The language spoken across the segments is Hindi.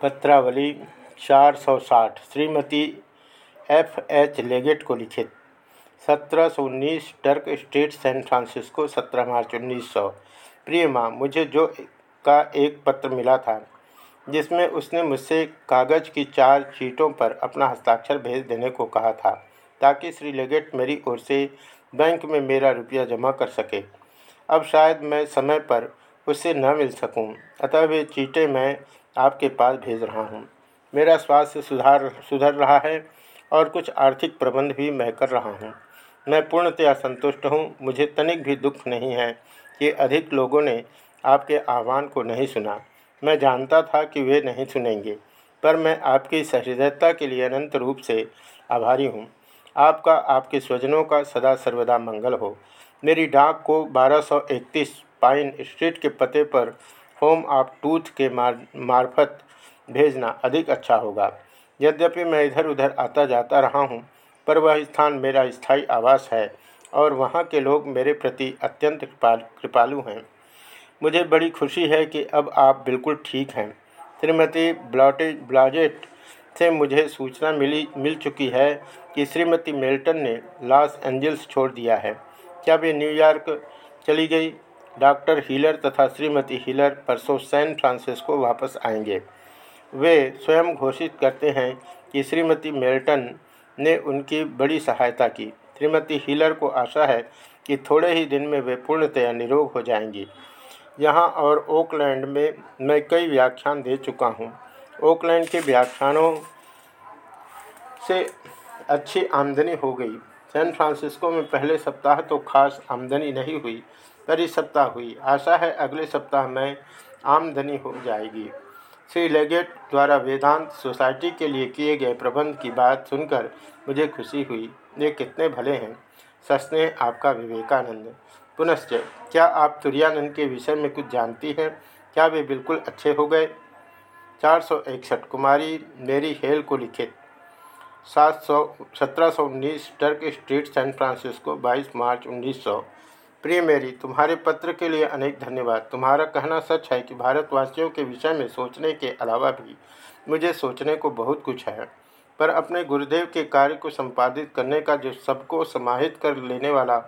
पत्रावली 460 श्रीमती एफ़ एच लेगेट को लिखित। सत्रह सौ उन्नीस टर्क स्ट्रीट सैन फ्रांसिस्को सत्रह मार्च उन्नीस सौ। प्रिय माँ मुझे जो का एक पत्र मिला था जिसमें उसने मुझसे कागज़ की चार चीटों पर अपना हस्ताक्षर भेज देने को कहा था ताकि श्री लेगेट मेरी ओर से बैंक में मेरा रुपया जमा कर सके। अब शायद मैं समय पर उससे न मिल सकूँ, अतः वे चीटें मैं आपके पास भेज रहा हूँ। मेरा स्वास्थ्य सुधार, सुधर रहा है और कुछ आर्थिक प्रबंध भी मैं कर रहा हूँ। मैं पूर्णतया संतुष्ट हूँ। मुझे तनिक भी दुख नहीं है कि अधिक लोगों ने आपके आह्वान को नहीं सुना। मैं जानता था कि वे नहीं सुनेंगे, पर मैं आपकी सहृदयता के लिए अनंत रूप से आभारी हूँ। आपका, आपके स्वजनों का सदा सर्वदा मंगल हो। मेरी डाक को 1231 पाइन स्ट्रीट के पते पर होम ऑफ़ टूथ के मार, मार्फत भेजना अधिक अच्छा होगा। यद्यपि मैं इधर उधर आता जाता रहा हूँ, पर वह स्थान मेरा स्थायी आवास है और वहाँ के लोग मेरे प्रति अत्यंत कृपाल, कृपालु हैं। मुझे बड़ी खुशी है कि अब आप बिल्कुल ठीक हैं। श्रीमती ब्लॉटे, ब्लाजेट से मुझे सूचना मिली, मिल चुकी है कि श्रीमती मेल्टन ने लॉस एंजल्स छोड़ दिया है। क्या वे न्यूयॉर्क चली गई? डॉक्टर हीलर तथा श्रीमती हीलर परसों सैन फ्रांसिस्को वापस आएँगे। वे स्वयं घोषित करते हैं कि श्रीमती मेल्टन ने उनकी बड़ी सहायता की। श्रीमती हीलर को आशा है कि थोड़े ही दिन में वे पूर्णतया निरोग हो जाएँगी। यहाँ और ओकलैंड में मैं कई व्याख्यान दे चुका हूँ। ओकलैंड के व्याख्यानों से अच्छी आमदनी हो गई। सैन फ्रांसिस्को में पहले सप्ताह तो खास आमदनी नहीं हुई पर इस सप्ताह हुई। आशा है अगले सप्ताह में आमदनी हो जाएगी। श्री लेगेट द्वारा वेदांत सोसाइटी के लिए किए गए प्रबंध की बात सुनकर मुझे खुशी हुई। ये कितने भले हैं। सस्ने आपका विवेकानंद। पुनश्च क्या आप तुरानंद के विषय में कुछ जानती हैं? क्या वे बिल्कुल अच्छे हो गए? चार सौ इकसठ, कुमारी मेरी हेल को लिखित। सात सौ, सत्रह सौ उन्नीस, टर्क स्ट्रीट, सैन फ्रांसिस्को, बाईस मार्च उन्नीस सौ। प्रिय मेरी, तुम्हारे पत्र के लिए अनेक धन्यवाद। तुम्हारा कहना सच है कि भारतवासियों के विषय में सोचने के अलावा भी मुझे सोचने को बहुत कुछ है। पर अपने गुरुदेव के कार्य को संपादित करने का जो सबको समाहित कर लेने वाला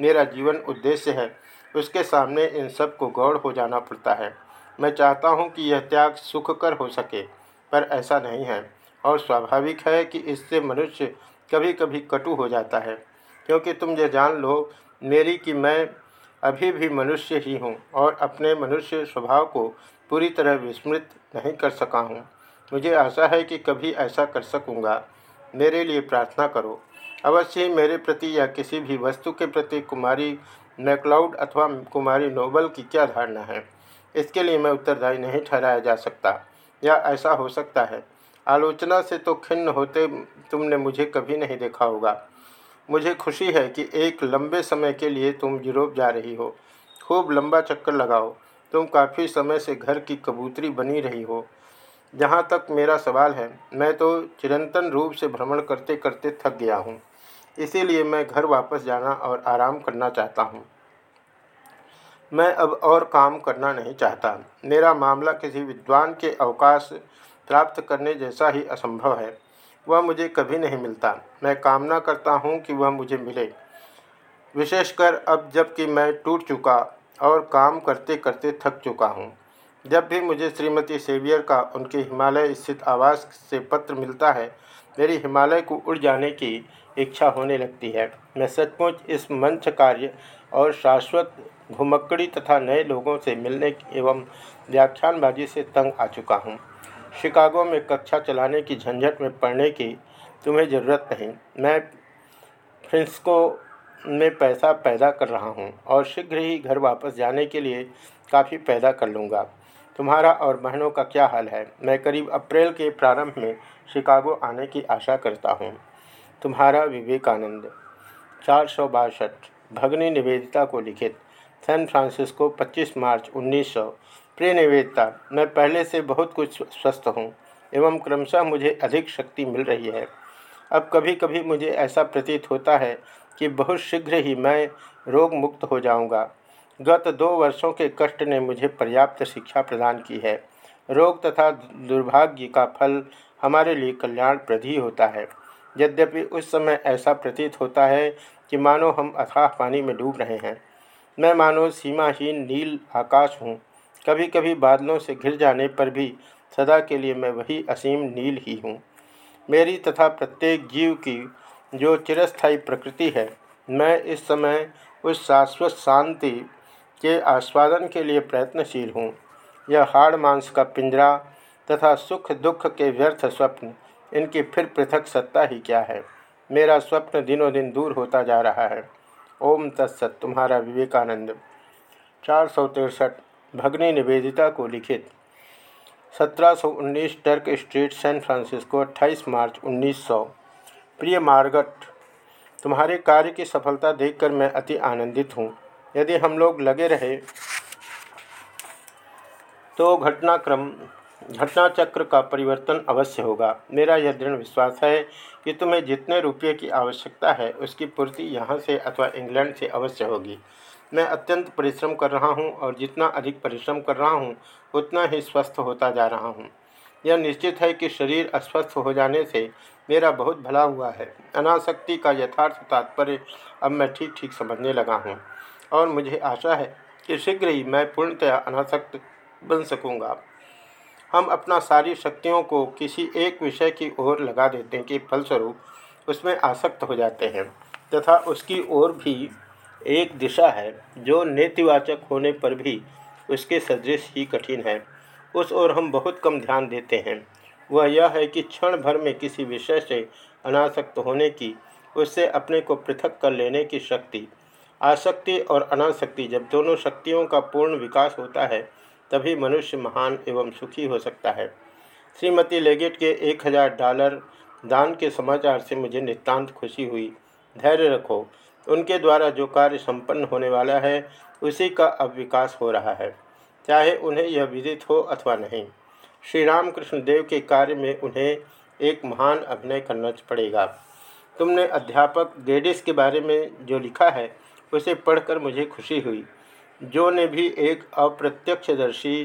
मेरा जीवन उद्देश्य है, उसके सामने इन सबको गौड़ हो जाना पड़ता है। मैं चाहता हूँ कि यह त्याग सुखकर हो सके, पर ऐसा नहीं है। और स्वाभाविक है कि इससे मनुष्य कभी कभी कटु हो जाता है, क्योंकि तुम ये जान लो मेरी कि मैं अभी भी मनुष्य ही हूँ और अपने मनुष्य स्वभाव को पूरी तरह विस्मृत नहीं कर सका हूँ। मुझे आशा है कि कभी ऐसा कर सकूँगा। मेरे लिए प्रार्थना करो। अवश्य ही मेरे प्रति या किसी भी वस्तु के प्रति कुमारी मैकलाउड अथवा कुमारी नोबल की क्या धारणा है? इसके लिए मैं उत्तरदायी नहीं ठहराया जा सकता। या ऐसा हो सकता है। आलोचना से तो खिन्न होते तुमने मुझे कभी नहीं देखा होगा। मुझे खुशी है कि एक लंबे समय के लिए तुम यूरोप जा रही हो। खूब लंबा चक्कर लगाओ। तुम काफ़ी समय से घर की कबूतरी बनी रही हो। जहाँ तक मेरा सवाल है, मैं तो चिरंतन रूप से भ्रमण करते करते थक गया हूँ। इसीलिए मैं घर वापस जाना और आराम करना चाहता हूँ। मैं अब और काम करना नहीं चाहता। मेरा मामला किसी विद्वान के अवकाश प्राप्त करने जैसा ही असंभव है। वह मुझे कभी नहीं मिलता। मैं कामना करता हूँ कि वह मुझे मिले। विशेषकर अब जबकि मैं टूट चुका और काम करते करते थक चुका हूँ। जब भी मुझे श्रीमती सेवियर का उनके हिमालय स्थित आवास से पत्र मिलता है, मेरी हिमालय को उड़ जाने की इच्छा होने लगती है। मैं सचमुच इस मंच कार्य और शाश्वत घुमक्कड़ी तथा नए लोगों से मिलने एवं व्याख्यानबाजी से तंग आ चुका हूँ। शिकागो में कक्षा चलाने की झंझट में पड़ने की तुम्हें ज़रूरत नहीं। मैं फ्रिंसको में पैसा पैदा कर रहा हूँ और शीघ्र ही घर वापस जाने के लिए काफ़ी पैदा कर लूँगा। तुम्हारा और बहनों का क्या हाल है? मैं करीब अप्रैल के प्रारंभ में शिकागो आने की आशा करता हूँ। तुम्हारा विवेकानंद, चार सौ बासठ, भगनी निवेदिता को लिखित, सैन फ्रांसिस्को 25 मार्च 1900 प्रिय निवेदिता मैं पहले से बहुत कुछ स्वस्थ हूँ, एवं क्रमशः मुझे अधिक शक्ति मिल रही है। अब कभी कभी मुझे ऐसा प्रतीत होता है कि बहुत शीघ्र ही मैं रोग मुक्त हो जाऊँगा। गत दो वर्षों के कष्ट ने मुझे पर्याप्त शिक्षा प्रदान की है। रोग तथा दुर्भाग्य का फल हमारे लिए कल्याण प्रधि होता है। यद्यपि उस समय ऐसा प्रतीत होता है कि मानो हम अथाह पानी में डूब रहे हैं। मैं मानो सीमाहीन नील आकाश हूँ कभी कभी बादलों से घिर जाने पर भी सदा के लिए मैं वही असीम नील ही हूँ। मेरी तथा प्रत्येक जीव की जो चिरस्थायी प्रकृति है, मैं इस समय उस शाश्वत शांति के आस्वादन के लिए प्रयत्नशील हूँ। यह हाड़ मांस का पिंजरा तथा सुख दुख के व्यर्थ स्वप्न, इनकी फिर पृथक सत्ता ही क्या है? मेरा स्वप्न दिनों दिन दूर होता जा रहा है। ओम तत्सत, तुम्हारा विवेकानंद। चार सौ तिरसठ। भगनी निवेदिता को लिखित। 1719 टर्क स्ट्रीट, सैन फ्रांसिस्को 28 मार्च 1900 प्रिय मार्गट, तुम्हारे कार्य की सफलता देखकर मैं अति आनंदित हूँ। यदि हम लोग लगे रहे तो घटनाक्रम घटना चक्र का परिवर्तन अवश्य होगा। मेरा यह दृढ़ विश्वास है कि तुम्हें जितने रुपये की आवश्यकता है, उसकी पूर्ति यहाँ से अथवा इंग्लैंड से अवश्य होगी। मैं अत्यंत परिश्रम कर रहा हूँ और जितना अधिक परिश्रम कर रहा हूँ, उतना ही स्वस्थ होता जा रहा हूँ। यह निश्चित है कि शरीर अस्वस्थ हो जाने से मेरा बहुत भला हुआ है। अनासक्ति का यथार्थ तात्पर्य अब मैं ठीक ठीक समझने लगा हूँ और मुझे आशा है कि शीघ्र ही मैं पूर्णतया अनासक्त बन सकूँगा। हम अपना सारी शक्तियों को किसी एक विषय की ओर लगा देते हैं कि फलस्वरूप उसमें आसक्त हो जाते हैं तथा उसकी ओर भी एक दिशा है, जो नेतिवाचक होने पर भी उसके सदृश ही कठिन है। उस ओर हम बहुत कम ध्यान देते हैं। वह यह है कि क्षण भर में किसी विषय से अनासक्त होने की, उससे अपने को पृथक कर लेने की शक्ति, आसक्ति और अनासक्ति जब दोनों शक्तियों का पूर्ण विकास होता है, तभी मनुष्य महान एवं सुखी हो सकता है। श्रीमती लेगेट के एक हज़ार डॉलर दान के समाचार से मुझे नितांत खुशी हुई। धैर्य रखो उनके द्वारा जो कार्य संपन्न होने वाला है, उसी का अब विकास हो रहा है। चाहे उन्हें यह विदित हो अथवा नहीं, श्री रामकृष्ण देव के कार्य में उन्हें एक महान अभिनय करना पड़ेगा। तुमने अध्यापक गेडिस के बारे में जो लिखा है, उसे पढ़कर मुझे खुशी हुई, जो ने भी एक अप्रत्यक्षदर्शी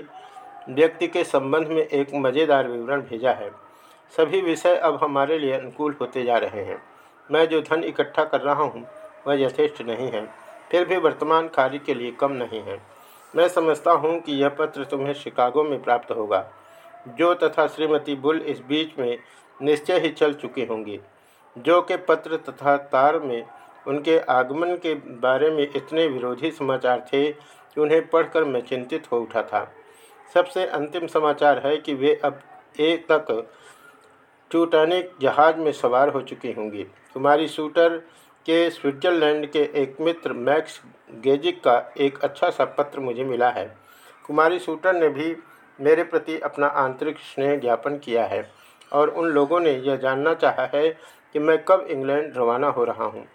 व्यक्ति के संबंध में एक मज़ेदार विवरण भेजा है। सभी विषय अब हमारे लिए अनुकूल होते जा रहे हैं। मैं जो धन इकट्ठा कर रहा हूँ वह यथेष्ट नहीं है। फिर भी वर्तमान कार्य के लिए कम नहीं है। मैं समझता हूँ कि यह पत्र तुम्हें शिकागो में प्राप्त होगा। जो तथा श्रीमती बुल इस बीच में निश्चय ही चल चुकी होंगी। जो के पत्र तथा तार में उनके आगमन के बारे में इतने विरोधी समाचार थे कि उन्हें पढ़कर मैं चिंतित हो उठा था। सबसे अंतिम समाचार है कि वे अब एक तक टूटानिक जहाज़ में सवार हो चुकी होंगी। कुमारी शूटर के स्विट्जरलैंड के एक मित्र मैक्स गेजिक का एक अच्छा सा पत्र मुझे मिला है। कुमारी शूटर ने भी मेरे प्रति अपना आंतरिक स्नेह ज्ञापन किया है और उन लोगों ने यह जानना चाहा है कि मैं कब इंग्लैंड रवाना हो रहा हूँ।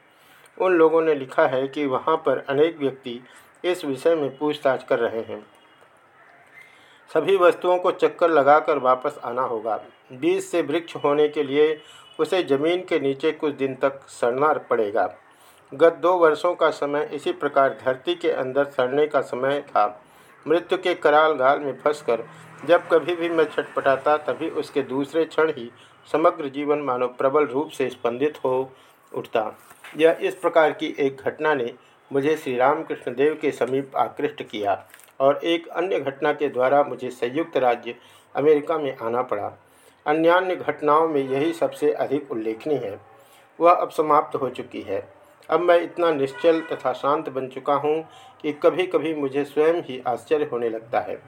उन लोगों ने लिखा है कि वहाँ पर अनेक व्यक्ति इस विषय में पूछताछ कर रहे हैं। सभी वस्तुओं को चक्कर लगाकर वापस आना होगा। बीज से वृक्ष होने के लिए उसे ज़मीन के नीचे कुछ दिन तक सड़ना पड़ेगा। गत दो वर्षों का समय इसी प्रकार धरती के अंदर सड़ने का समय था। मृत्यु के कराल गाल में फंसकर जब कभी भी मैं छटपटाता, तभी उसके दूसरे क्षण ही समग्र जीवन मानव प्रबल रूप से स्पंदित हो उठता। यह इस प्रकार की एक घटना ने मुझे श्री रामकृष्ण देव के समीप आकृष्ट किया और एक अन्य घटना के द्वारा मुझे संयुक्त राज्य अमेरिका में आना पड़ा। अन्यान्य घटनाओं में यही सबसे अधिक उल्लेखनीय है। वह अब समाप्त हो चुकी है। अब मैं इतना निश्चल तथा शांत बन चुका हूँ कि कभी कभी मुझे स्वयं ही आश्चर्य होने लगता है।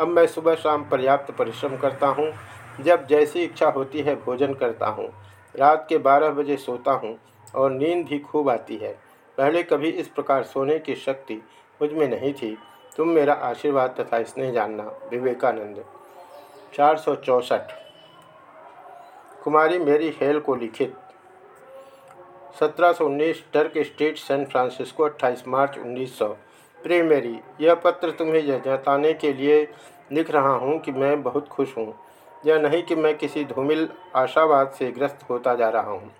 अब मैं सुबह शाम पर्याप्त परिश्रम करता हूँ, जब जैसी इच्छा होती है भोजन करता हूँ। रात के बारह बजे सोता हूँ और नींद भी खूब आती है। पहले कभी इस प्रकार सोने की शक्ति मुझमें नहीं थी। तुम मेरा आशीर्वाद तथा स्नेह जानना। विवेकानंद। चार सौ चौंसठ। कुमारी मेरी हेल को लिखित। 1719 टर्क स्ट्रीट सैन फ्रांसिस्को 28 मार्च 1900 प्रिय मेरी, यह पत्र तुम्हें यह जताने के लिए लिख रहा हूँ कि मैं बहुत खुश हूँ। यह नहीं कि मैं किसी धूमिल आशावाद से ग्रस्त होता जा रहा हूँ,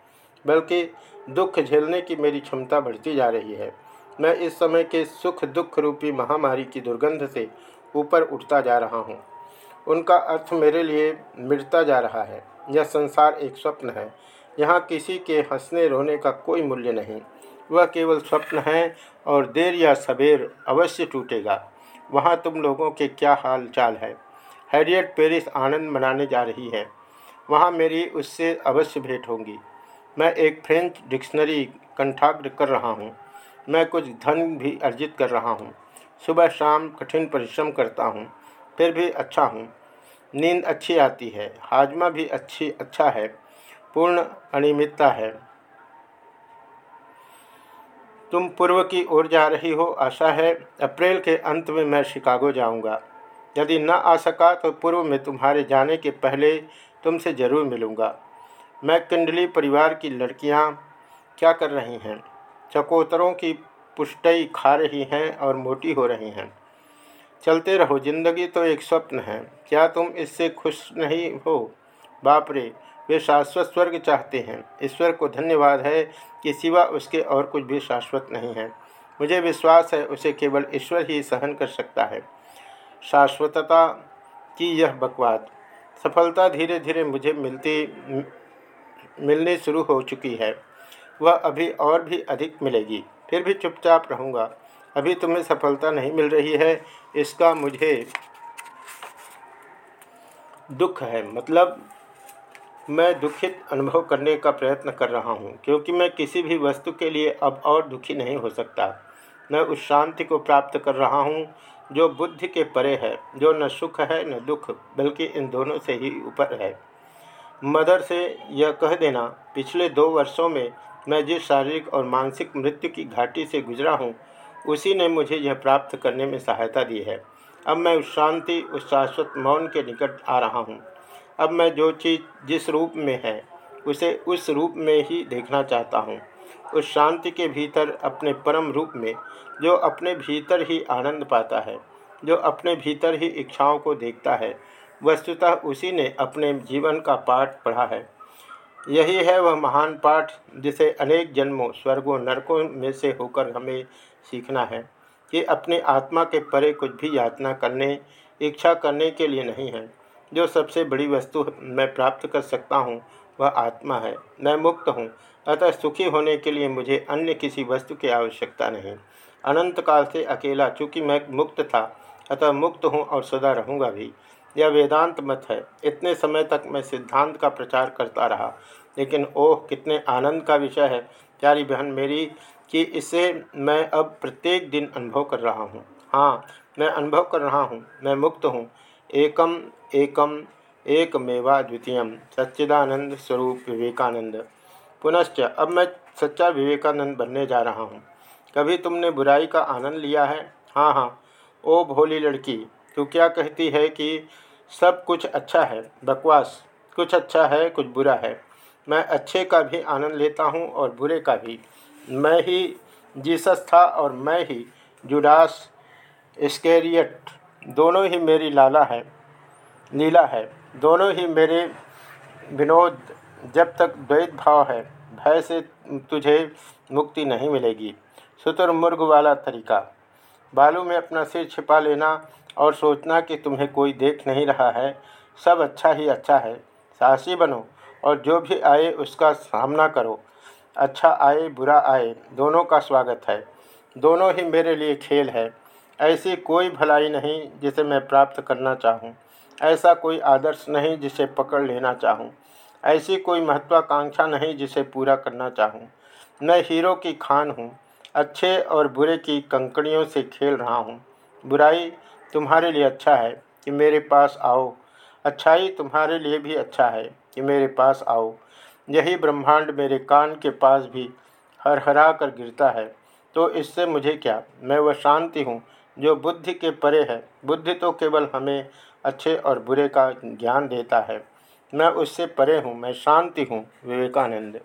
बल्कि दुख झेलने की मेरी क्षमता बढ़ती जा रही है। मैं इस समय के सुख दुख रूपी महामारी की दुर्गंध से ऊपर उठता जा रहा हूँ। उनका अर्थ मेरे लिए मिटता जा रहा है। यह संसार एक स्वप्न है। यहाँ किसी के हंसने रोने का कोई मूल्य नहीं। वह केवल स्वप्न है और देर या सवेर अवश्य टूटेगा। वहाँ तुम लोगों के क्या हाल चाल है? हैरियट पेरिस आनंद मनाने जा रही है। वहाँ मेरी उससे अवश्य भेंट होंगी। मैं एक फ्रेंच डिक्शनरी कंठाग्र कर रहा हूँ। मैं कुछ धन भी अर्जित कर रहा हूँ। सुबह शाम कठिन परिश्रम करता हूँ। फिर भी अच्छा हूँ। नींद अच्छी आती है, हाजमा भी अच्छी अच्छा है, पूर्ण अनियमितता है। तुम पूर्व की ओर जा रही हो, आशा है, अप्रैल के अंत में मैं शिकागो जाऊँगा। यदि न आ सका तो पूर्व में तुम्हारे जाने के पहले तुमसे ज़रूर मिलूँगा। मैं किंडली परिवार की लड़कियाँ क्या कर रही हैं? चकोतरों की पुष्टई खा रही हैं और मोटी हो रही हैं। चलते रहो, ज़िंदगी तो एक स्वप्न है। क्या तुम इससे खुश नहीं हो? बाप रे, वे शाश्वत स्वर्ग चाहते हैं। ईश्वर को धन्यवाद है कि सिवा उसके और कुछ भी शाश्वत नहीं है। मुझे विश्वास है, उसे केवल ईश्वर ही सहन कर सकता है। शाश्वतता की यह बकवाद सफलता धीरे धीरे मुझे मिलती, मिलनी शुरू हो चुकी है। वह अभी और भी अधिक मिलेगी। फिर भी चुपचाप रहूँगा। अभी तुम्हें सफलता नहीं मिल रही है, इसका मुझे दुख है। मतलब मैं दुखित अनुभव करने का प्रयत्न कर रहा हूँ, क्योंकि मैं किसी भी वस्तु के लिए अब और दुखी नहीं हो सकता। मैं उस शांति को प्राप्त कर रहा हूँ, जो बुद्धि के परे है, जो न सुख है, न दुख, बल्कि इन दोनों से ही ऊपर है। मदर से यह कह देना, पिछले दो वर्षों में मैं जिस शारीरिक और मानसिक मृत्यु की घाटी से गुजरा हूँ उसी ने मुझे यह प्राप्त करने में सहायता दी है। अब मैं उस शांति, उस शाश्वत मौन के निकट आ रहा हूँ। अब मैं जो चीज़, जिस रूप में है, उसे उस रूप में ही देखना चाहता हूँ। उस शांति के भीतर अपने परम रूप में, जो अपने भीतर ही आनंद पाता है, जो अपने भीतर ही इच्छाओं को देखता है, वस्तुतः उसी ने अपने जीवन का पाठ पढ़ा है। यही है वह महान पाठ जिसे अनेक जन्मों, स्वर्गों, नरकों में से होकर हमें सीखना है कि अपने आत्मा के परे कुछ भी यातना करने, इच्छा करने के लिए नहीं है। जो सबसे बड़ी वस्तु मैं प्राप्त कर सकता हूँ, वह आत्मा है। मैं मुक्त हूँ, अतः सुखी होने के लिए मुझे अन्य किसी वस्तु की आवश्यकता नहीं। अनंत काल से अकेला, चूँकि मैं मुक्त था, अतः मुक्त हूँ और सदा रहूँगा भी। यह वेदांत मत है। इतने समय तक मैं सिद्धांत का प्रचार करता रहा, लेकिन ओह, कितने आनंद का विषय है। प्यारी बहन मेरी, कि इसे मैं अब प्रत्येक दिन अनुभव कर रहा हूँ। हाँ मैं अनुभव कर रहा हूँ, मैं मुक्त हूँ। एकम एकम एक मेवा द्वितीय सच्चिदानंद स्वरूप विवेकानंद। पुनश्च, अब मैं सच्चा विवेकानंद बनने जा रहा हूँ। कभी तुमने बुराई का आनंद लिया है? हाँ हाँ। ओ भोली लड़की तू क्या कहती है कि सब कुछ अच्छा है? बकवास। कुछ अच्छा है, कुछ बुरा है। मैं अच्छे का भी आनंद लेता हूँ और बुरे का भी। मैं ही जीसस था और मैं ही जुडास स्केरियट दोनों ही मेरी लाला है, लीला है। दोनों ही मेरे विनोद। जब तक द्वैत भाव है, भय से तुझे मुक्ति नहीं मिलेगी। शुतुरमुर्ग वाला तरीका। बालू में अपना सिर छिपा लेना और सोचना कि तुम्हें कोई देख नहीं रहा है। सब अच्छा ही अच्छा है। साहसी बनो और जो भी आए उसका सामना करो। अच्छा आए, बुरा आए, दोनों का स्वागत है। दोनों ही मेरे लिए खेल है। ऐसी कोई भलाई नहीं जिसे मैं प्राप्त करना चाहूँ। ऐसा कोई आदर्श नहीं जिसे पकड़ लेना चाहूँ। ऐसी कोई महत्वाकांक्षा नहीं जिसे पूरा करना चाहूँ। मैं हीरो की खान हूँ। अच्छे और बुरे की कंकड़ियों से खेल रहा हूँ। बुराई तुम्हारे लिए अच्छा है कि मेरे पास आओ। अच्छाई तुम्हारे लिए भी अच्छा है कि मेरे पास आओ। यही ब्रह्मांड मेरे कान के पास भी हर हरा कर गिरता है। तो इससे मुझे क्या? मैं वह शांति हूँ जो बुद्धि के परे है। बुद्धि तो केवल हमें अच्छे और बुरे का ज्ञान देता है। मैं उससे परे हूँ, मैं शांति हूँ, विवेकानंद।